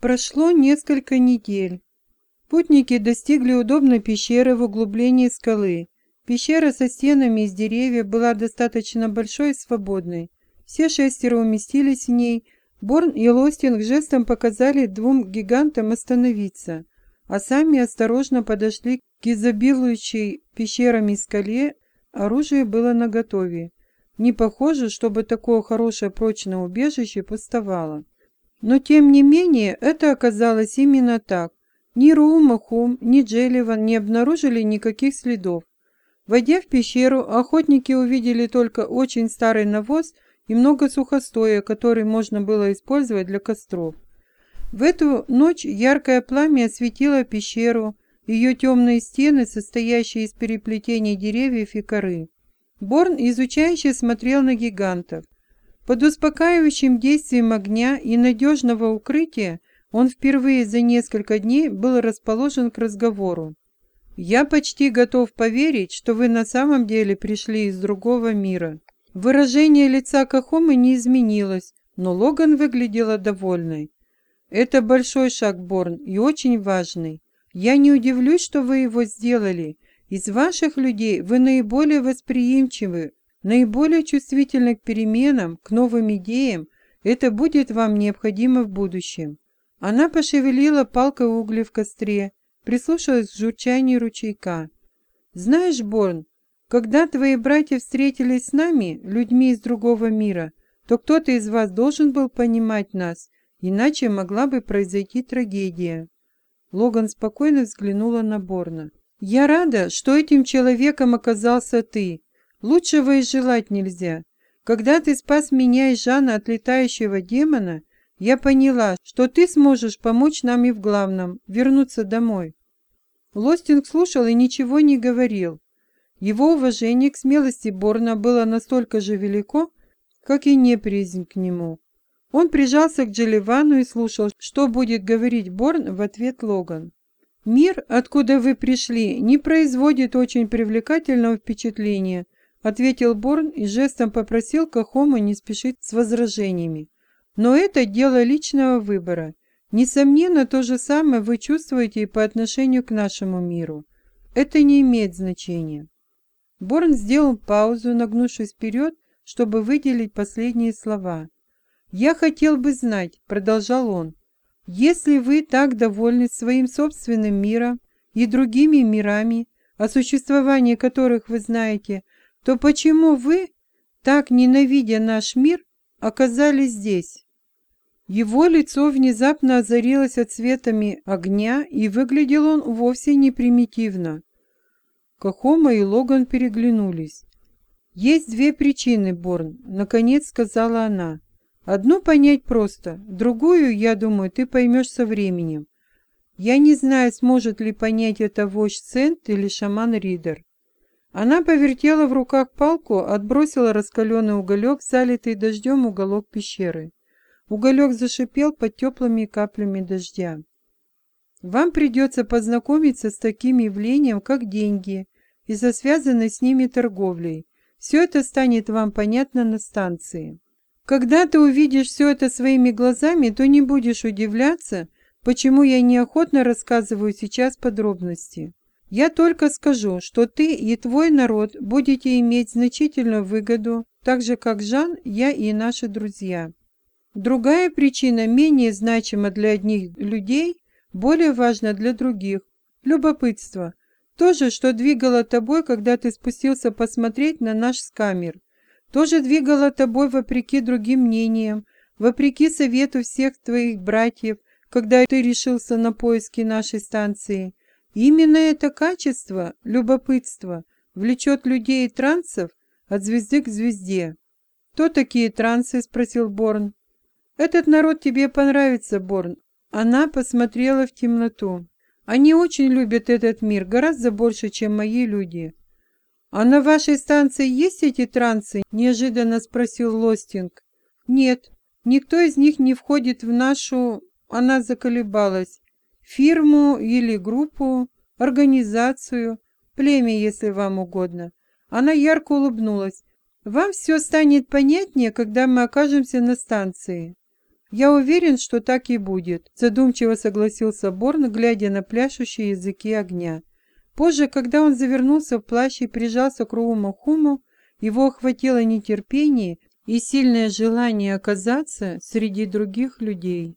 Прошло несколько недель. Путники достигли удобной пещеры в углублении скалы. Пещера со стенами из деревьев была достаточно большой и свободной. Все шестеро уместились в ней. Борн и Лостинг жестом показали двум гигантам остановиться, а сами осторожно подошли к изобилующей пещерами скале. Оружие было наготове. Не похоже, чтобы такое хорошее прочное убежище пустовало. Но тем не менее это оказалось именно так. Ни Румахум, ни Джелливан не обнаружили никаких следов. Войдя в пещеру, охотники увидели только очень старый навоз и много сухостоя, который можно было использовать для костров. В эту ночь яркое пламя осветило пещеру, ее темные стены, состоящие из переплетений деревьев и коры. Борн изучающе смотрел на гигантов. Под успокаивающим действием огня и надежного укрытия он впервые за несколько дней был расположен к разговору. «Я почти готов поверить, что вы на самом деле пришли из другого мира». Выражение лица Кахомы не изменилось, но Логан выглядела довольной. «Это большой шаг, Борн, и очень важный. Я не удивлюсь, что вы его сделали. Из ваших людей вы наиболее восприимчивы наиболее чувствительны к переменам, к новым идеям, это будет вам необходимо в будущем. Она пошевелила палкой угли в костре, прислушалась к журчанию ручейка. «Знаешь, Борн, когда твои братья встретились с нами, людьми из другого мира, то кто-то из вас должен был понимать нас, иначе могла бы произойти трагедия». Логан спокойно взглянула на Борна. «Я рада, что этим человеком оказался ты. Лучшего и желать нельзя. Когда ты спас меня и Жана от летающего демона, я поняла, что ты сможешь помочь нам и в главном – вернуться домой». Лостинг слушал и ничего не говорил. Его уважение к смелости Борна было настолько же велико, как и неприязнь к нему. Он прижался к Джеливану и слушал, что будет говорить Борн в ответ Логан. «Мир, откуда вы пришли, не производит очень привлекательного впечатления», ответил Борн и жестом попросил Кахома не спешить с возражениями. Но это дело личного выбора. Несомненно, то же самое вы чувствуете и по отношению к нашему миру. Это не имеет значения. Борн сделал паузу, нагнувшись вперед, чтобы выделить последние слова. «Я хотел бы знать», — продолжал он, — «если вы так довольны своим собственным миром и другими мирами, о существовании которых вы знаете, то почему вы, так ненавидя наш мир, оказались здесь?» Его лицо внезапно озарилось отцветами огня, и выглядел он вовсе не примитивно. Кахома и Логан переглянулись. «Есть две причины, Борн», — наконец сказала она. «Одну понять просто, другую, я думаю, ты поймешь со временем. Я не знаю, сможет ли понять это вождь Сент или шаман Ридер. Она повертела в руках палку, отбросила раскаленный уголек, залитый дождем уголок пещеры. Уголек зашипел под теплыми каплями дождя. Вам придется познакомиться с таким явлением, как деньги, и со связанной с ними торговлей. Все это станет вам понятно на станции. Когда ты увидишь все это своими глазами, то не будешь удивляться, почему я неохотно рассказываю сейчас подробности. Я только скажу, что ты и твой народ будете иметь значительную выгоду, так же как Жан, я и наши друзья. Другая причина менее значима для одних людей, более важна для других. Любопытство. То же, что двигало тобой, когда ты спустился посмотреть на наш скамер. То же двигало тобой вопреки другим мнениям, вопреки совету всех твоих братьев, когда ты решился на поиски нашей станции. Именно это качество, любопытство, влечет людей и трансов от звезды к звезде. «Кто такие трансы?» – спросил Борн. «Этот народ тебе понравится, Борн». Она посмотрела в темноту. «Они очень любят этот мир, гораздо больше, чем мои люди». «А на вашей станции есть эти трансы?» – неожиданно спросил Лостинг. «Нет, никто из них не входит в нашу...» Она заколебалась фирму или группу, организацию, племя, если вам угодно. Она ярко улыбнулась. Вам все станет понятнее, когда мы окажемся на станции. «Я уверен, что так и будет», – задумчиво согласился Борн, глядя на пляшущие языки огня. Позже, когда он завернулся в плащ и прижался к Рууму Хуму, его охватило нетерпение и сильное желание оказаться среди других людей.